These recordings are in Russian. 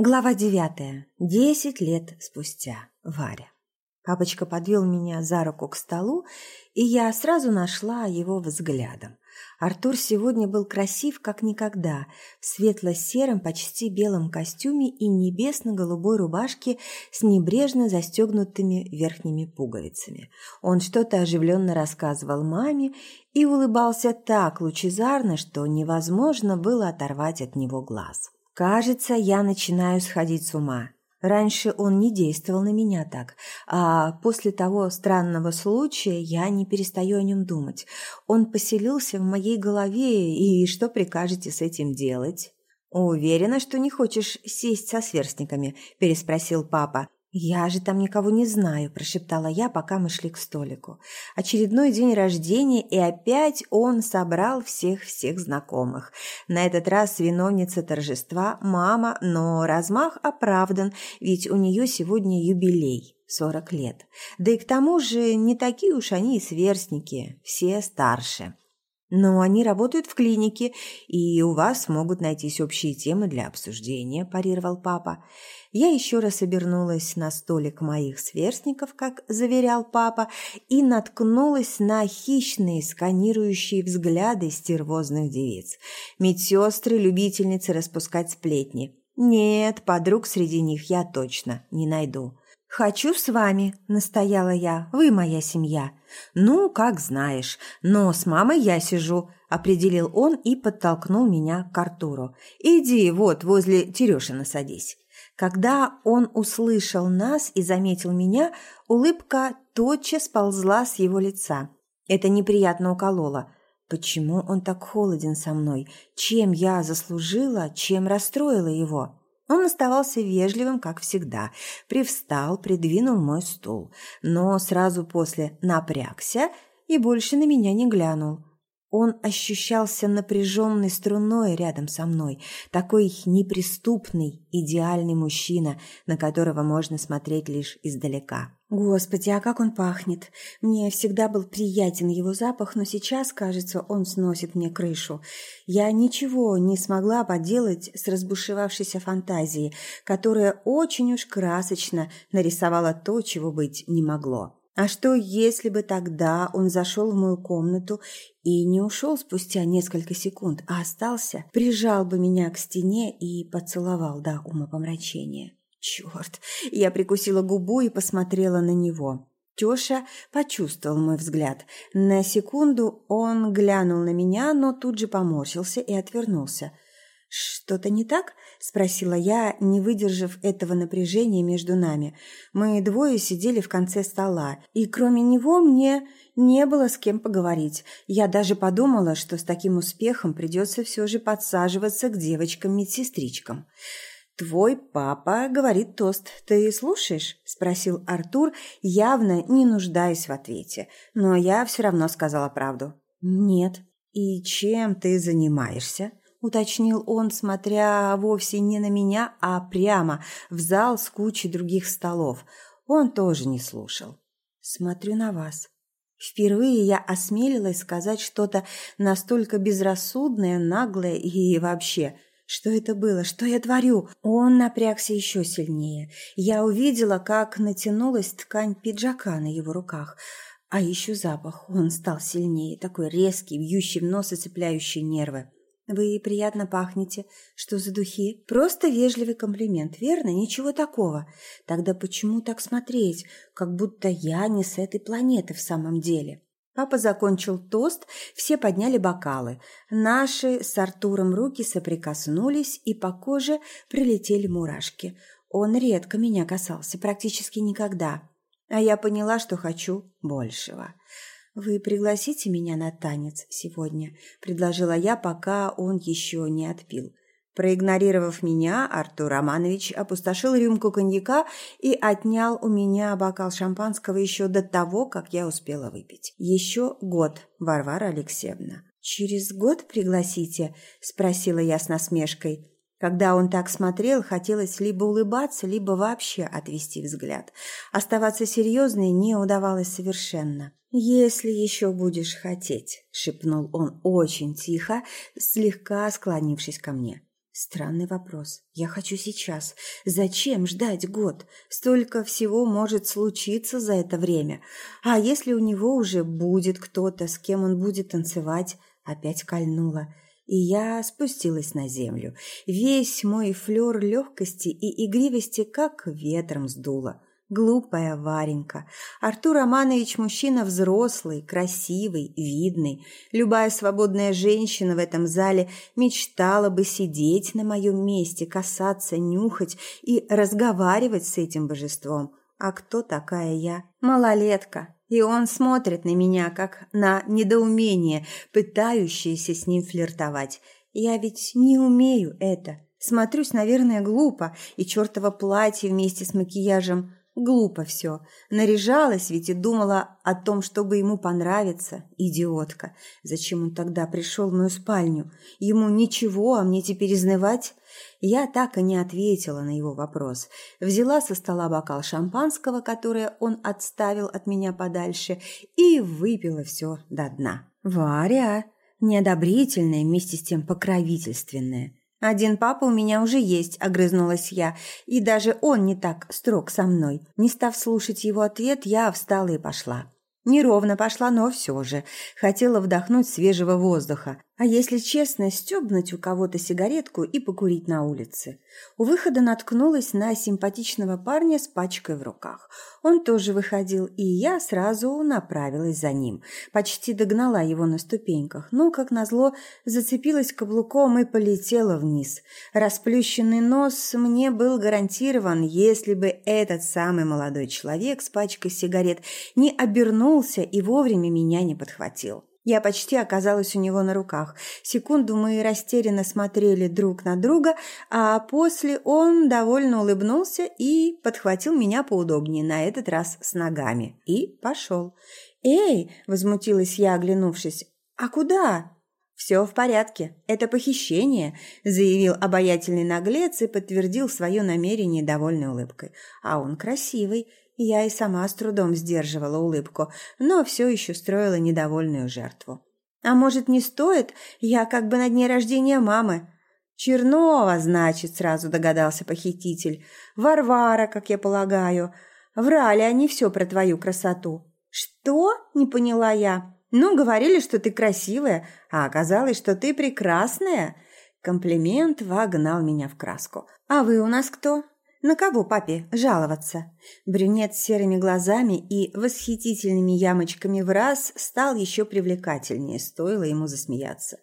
Глава девятая. Десять лет спустя. Варя. Папочка подвел меня за руку к столу, и я сразу нашла его взглядом. Артур сегодня был красив, как никогда, в светло-сером, почти белом костюме и небесно-голубой рубашке с небрежно застегнутыми верхними пуговицами. Он что-то оживленно рассказывал маме и улыбался так лучезарно, что невозможно было оторвать от него глаз. Кажется, я начинаю сходить с ума. Раньше он не действовал на меня так, а после того странного случая я не перестаю о нем думать. Он поселился в моей голове, и что прикажете с этим делать? «Уверена, что не хочешь сесть со сверстниками?» – переспросил папа. «Я же там никого не знаю», – прошептала я, пока мы шли к столику. Очередной день рождения, и опять он собрал всех-всех знакомых. На этот раз виновница торжества – мама, но размах оправдан, ведь у нее сегодня юбилей – 40 лет. Да и к тому же не такие уж они и сверстники, все старше. Но они работают в клинике, и у вас могут найтись общие темы для обсуждения, парировал папа. Я еще раз обернулась на столик моих сверстников, как заверял папа, и наткнулась на хищные сканирующие взгляды стервозных девиц. Медсестры, любительницы распускать сплетни. Нет, подруг среди них я точно не найду. «Хочу с вами», – настояла я. «Вы моя семья». «Ну, как знаешь. Но с мамой я сижу», – определил он и подтолкнул меня к Артуру. «Иди, вот, возле Терешина садись». Когда он услышал нас и заметил меня, улыбка тотчас ползла с его лица. Это неприятно укололо. Почему он так холоден со мной? Чем я заслужила, чем расстроила его?» Он оставался вежливым, как всегда, привстал, придвинул мой стул, но сразу после напрягся и больше на меня не глянул. Он ощущался напряженной струной рядом со мной, такой неприступный, идеальный мужчина, на которого можно смотреть лишь издалека. Господи, а как он пахнет! Мне всегда был приятен его запах, но сейчас, кажется, он сносит мне крышу. Я ничего не смогла поделать с разбушевавшейся фантазией, которая очень уж красочно нарисовала то, чего быть не могло. А что, если бы тогда он зашел в мою комнату и не ушел спустя несколько секунд, а остался, прижал бы меня к стене и поцеловал до умопомрачения? Черт! Я прикусила губу и посмотрела на него. Тёша почувствовал мой взгляд. На секунду он глянул на меня, но тут же поморщился и отвернулся – «Что-то не так?» – спросила я, не выдержав этого напряжения между нами. Мы двое сидели в конце стола, и кроме него мне не было с кем поговорить. Я даже подумала, что с таким успехом придется все же подсаживаться к девочкам-медсестричкам. «Твой папа говорит тост. Ты слушаешь?» – спросил Артур, явно не нуждаясь в ответе. Но я все равно сказала правду. «Нет». «И чем ты занимаешься?» – уточнил он, смотря вовсе не на меня, а прямо в зал с кучей других столов. Он тоже не слушал. «Смотрю на вас». Впервые я осмелилась сказать что-то настолько безрассудное, наглое и вообще – что это было? Что я творю? Он напрягся еще сильнее. Я увидела, как натянулась ткань пиджака на его руках. А еще запах. Он стал сильнее, такой резкий, вьющий в нос и цепляющий нервы. Вы приятно пахнете. Что за духи? Просто вежливый комплимент, верно? Ничего такого. Тогда почему так смотреть, как будто я не с этой планеты в самом деле? Папа закончил тост, все подняли бокалы. Наши с Артуром руки соприкоснулись, и по коже прилетели мурашки. Он редко меня касался, практически никогда. А я поняла, что хочу большего. «Вы пригласите меня на танец сегодня?» – предложила я, пока он еще не отпил. Проигнорировав меня, Артур Романович опустошил рюмку коньяка и отнял у меня бокал шампанского еще до того, как я успела выпить. «Еще год, Варвара Алексеевна». «Через год пригласите?» – спросила я с насмешкой. Когда он так смотрел, хотелось либо улыбаться, либо вообще отвести взгляд. Оставаться серьезной не удавалось совершенно. «Если еще будешь хотеть», — шепнул он очень тихо, слегка склонившись ко мне. Странный вопрос. Я хочу сейчас. Зачем ждать год? Столько всего может случиться за это время. А если у него уже будет кто-то, с кем он будет танцевать? Опять кольнула. И я спустилась на землю. Весь мой флер легкости и игривости как ветром сдуло. Глупая Варенька. Артур Романович мужчина взрослый, красивый, видный. Любая свободная женщина в этом зале мечтала бы сидеть на моем месте, касаться, нюхать и разговаривать с этим божеством. А кто такая я? Малолетка. И он смотрит на меня, как на недоумение, пытающееся с ним флиртовать. Я ведь не умею это. Смотрюсь, наверное, глупо, и чертово платье вместе с макияжем Глупо все. Наряжалась ведь и думала о том, чтобы ему понравиться. Идиотка. Зачем он тогда пришел в мою спальню? Ему ничего, а мне теперь изнывать? Я так и не ответила на его вопрос. Взяла со стола бокал шампанского, которое он отставил от меня подальше, и выпила все до дна. «Варя!» Неодобрительная, вместе с тем покровительственная. «Один папа у меня уже есть», – огрызнулась я, и даже он не так строг со мной. Не став слушать его ответ, я встала и пошла. Неровно пошла, но все же. Хотела вдохнуть свежего воздуха. А если честно, стебнуть у кого-то сигаретку и покурить на улице. У выхода наткнулась на симпатичного парня с пачкой в руках. Он тоже выходил, и я сразу направилась за ним. Почти догнала его на ступеньках, но, как назло, зацепилась каблуком и полетела вниз. Расплющенный нос мне был гарантирован, если бы этот самый молодой человек с пачкой сигарет не обернулся и вовремя меня не подхватил. Я почти оказалась у него на руках. Секунду мы растерянно смотрели друг на друга, а после он довольно улыбнулся и подхватил меня поудобнее, на этот раз с ногами, и пошел. «Эй!» – возмутилась я, оглянувшись. «А куда?» «Все в порядке. Это похищение», – заявил обаятельный наглец и подтвердил свое намерение довольной улыбкой. «А он красивый. Я и сама с трудом сдерживала улыбку, но все еще строила недовольную жертву. «А может, не стоит? Я как бы на дне рождения мамы». «Чернова, значит», — сразу догадался похититель. «Варвара, как я полагаю. Врали они все про твою красоту». «Что?» — не поняла я. «Ну, говорили, что ты красивая, а оказалось, что ты прекрасная». Комплимент вогнал меня в краску. «А вы у нас кто?» На кого папе жаловаться? Брюнет с серыми глазами и восхитительными ямочками в раз стал еще привлекательнее, стоило ему засмеяться.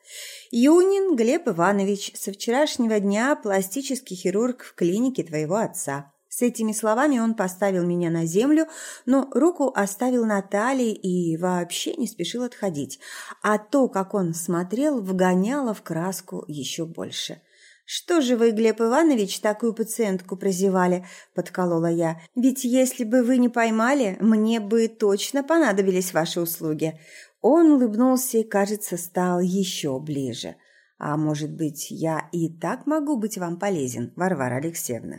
Юнин Глеб Иванович, со вчерашнего дня пластический хирург в клинике твоего отца. С этими словами он поставил меня на землю, но руку оставил на талии и вообще не спешил отходить. А то, как он смотрел, вгоняло в краску еще больше. «Что же вы, Глеб Иванович, такую пациентку прозевали?» – подколола я. «Ведь если бы вы не поймали, мне бы точно понадобились ваши услуги». Он улыбнулся и, кажется, стал еще ближе. «А может быть, я и так могу быть вам полезен, Варвара Алексеевна?»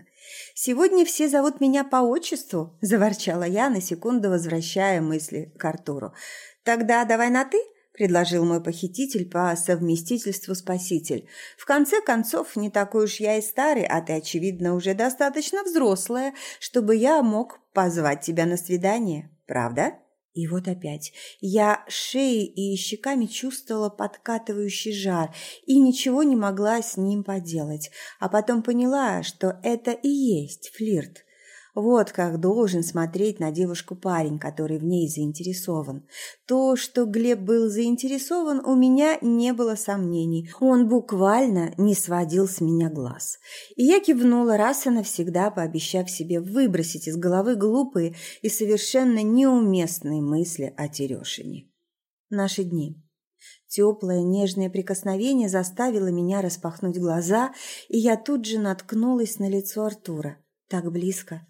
«Сегодня все зовут меня по отчеству», – заворчала я, на секунду возвращая мысли к Артуру. «Тогда давай на «ты»?» Предложил мой похититель по совместительству спаситель. В конце концов, не такой уж я и старый, а ты, очевидно, уже достаточно взрослая, чтобы я мог позвать тебя на свидание. Правда? И вот опять. Я шеей и щеками чувствовала подкатывающий жар и ничего не могла с ним поделать. А потом поняла, что это и есть флирт. Вот как должен смотреть на девушку парень, который в ней заинтересован. То, что Глеб был заинтересован, у меня не было сомнений. Он буквально не сводил с меня глаз. И я кивнула раз и навсегда, пообещав себе выбросить из головы глупые и совершенно неуместные мысли о Терешине. Наши дни. Теплое, нежное прикосновение заставило меня распахнуть глаза, и я тут же наткнулась на лицо Артура. Так близко,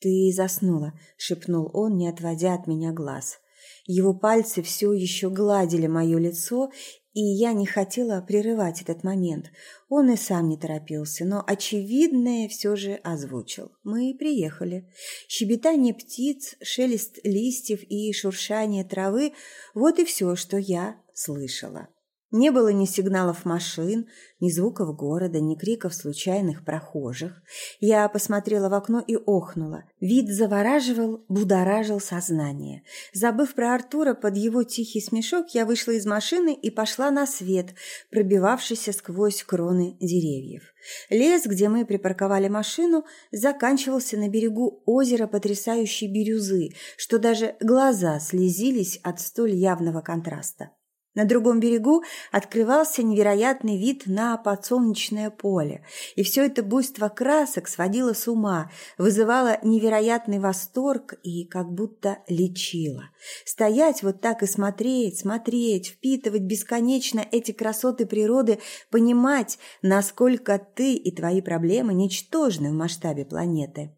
«Ты заснула», — шепнул он, не отводя от меня глаз. Его пальцы все еще гладили мое лицо, и я не хотела прерывать этот момент. Он и сам не торопился, но очевидное все же озвучил. Мы приехали. Щебетание птиц, шелест листьев и шуршание травы – вот и все, что я слышала. Не было ни сигналов машин, ни звуков города, ни криков случайных прохожих. Я посмотрела в окно и охнула. Вид завораживал, будоражил сознание. Забыв про Артура под его тихий смешок, я вышла из машины и пошла на свет, пробивавшийся сквозь кроны деревьев. Лес, где мы припарковали машину, заканчивался на берегу озера потрясающей бирюзы, что даже глаза слезились от столь явного контраста. На другом берегу открывался невероятный вид на подсолнечное поле, и все это буйство красок сводило с ума, вызывало невероятный восторг и как будто лечило. Стоять вот так и смотреть, смотреть, впитывать бесконечно эти красоты природы, понимать, насколько ты и твои проблемы ничтожны в масштабе планеты.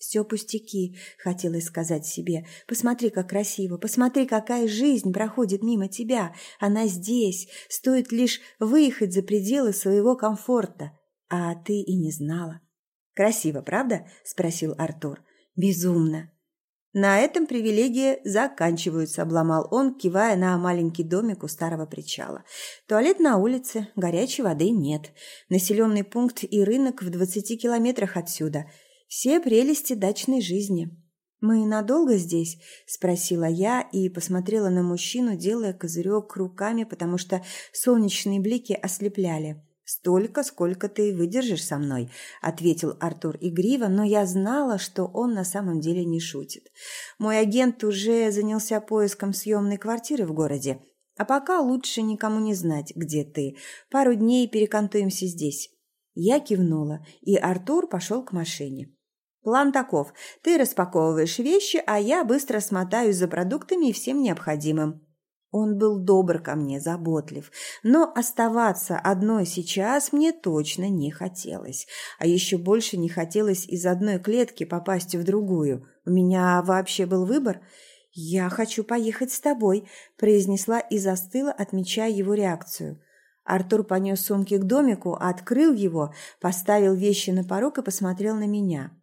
«Все пустяки», — хотелось сказать себе. «Посмотри, как красиво, посмотри, какая жизнь проходит мимо тебя. Она здесь, стоит лишь выехать за пределы своего комфорта. А ты и не знала». «Красиво, правда?» — спросил Артур. «Безумно». «На этом привилегии заканчиваются», — обломал он, кивая на маленький домик у старого причала. «Туалет на улице, горячей воды нет. Населенный пункт и рынок в двадцати километрах отсюда». Все прелести дачной жизни. «Мы надолго здесь?» – спросила я и посмотрела на мужчину, делая козырек руками, потому что солнечные блики ослепляли. «Столько, сколько ты выдержишь со мной», – ответил Артур игриво, но я знала, что он на самом деле не шутит. «Мой агент уже занялся поиском съемной квартиры в городе, а пока лучше никому не знать, где ты. Пару дней перекантуемся здесь». Я кивнула, и Артур пошел к машине. План таков. Ты распаковываешь вещи, а я быстро смотаюсь за продуктами и всем необходимым. Он был добр ко мне, заботлив, но оставаться одной сейчас мне точно не хотелось. А еще больше не хотелось из одной клетки попасть в другую. У меня вообще был выбор. «Я хочу поехать с тобой», – произнесла и застыла, отмечая его реакцию. Артур понес сумки к домику, открыл его, поставил вещи на порог и посмотрел на меня.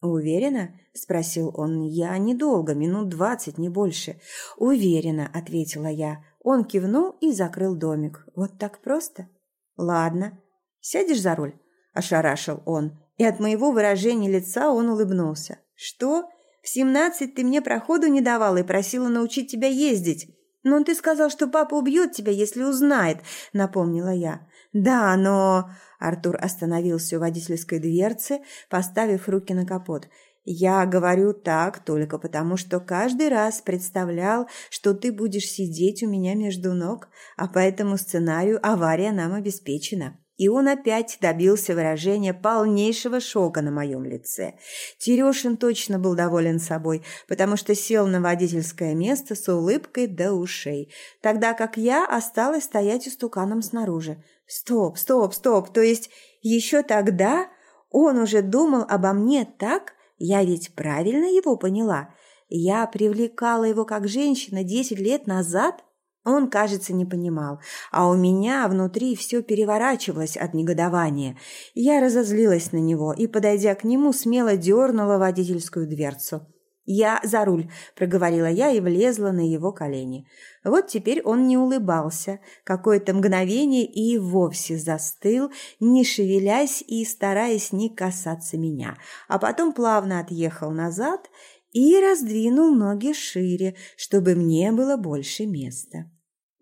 «Уверена?» – спросил он. «Я недолго, минут двадцать, не больше». «Уверена», – ответила я. Он кивнул и закрыл домик. «Вот так просто?» «Ладно. Сядешь за руль?» – ошарашил он. И от моего выражения лица он улыбнулся. «Что? В семнадцать ты мне проходу не давала и просила научить тебя ездить. Но ты сказал, что папа убьет тебя, если узнает», – напомнила я. «Да, но...» Артур остановился у водительской дверцы, поставив руки на капот. «Я говорю так только потому, что каждый раз представлял, что ты будешь сидеть у меня между ног, а по этому сценарию авария нам обеспечена». И он опять добился выражения полнейшего шока на моем лице. Терешин точно был доволен собой, потому что сел на водительское место с улыбкой до ушей, тогда как я осталась стоять истуканом снаружи. Стоп, стоп, стоп, то есть еще тогда он уже думал обо мне так? Я ведь правильно его поняла? Я привлекала его как женщина десять лет назад? Он, кажется, не понимал, а у меня внутри все переворачивалось от негодования. Я разозлилась на него и, подойдя к нему, смело дернула водительскую дверцу. «Я за руль», – проговорила я и влезла на его колени. Вот теперь он не улыбался. Какое-то мгновение и вовсе застыл, не шевелясь и стараясь не касаться меня. А потом плавно отъехал назад и раздвинул ноги шире, чтобы мне было больше места.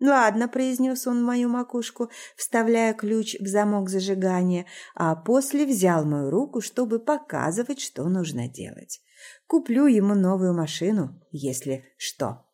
«Ладно», – произнес он в мою макушку, вставляя ключ в замок зажигания, а после взял мою руку, чтобы показывать, что нужно делать. Куплю ему новую машину, если что.